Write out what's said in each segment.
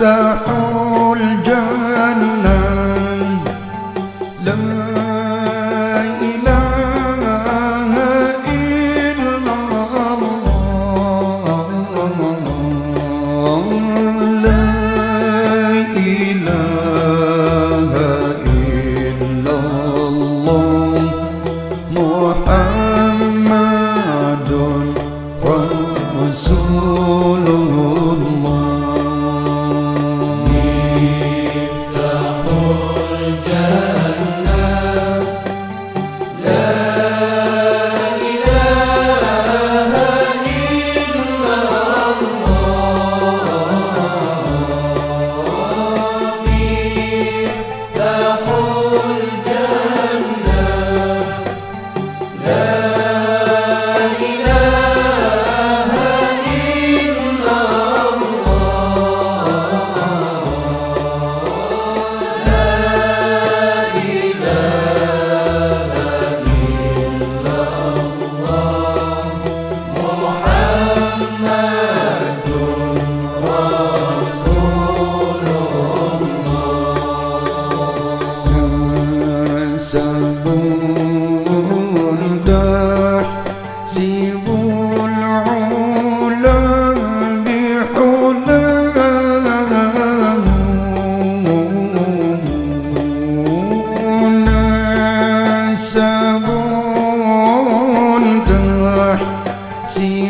مفتاح الجنة. لا إله إلا الله. لا إله إلا الله. محمد رسول الله See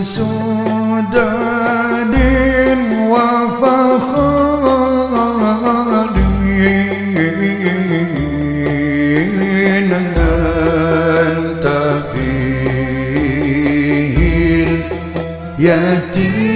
وسداد وفخار أنت فيه اليتيم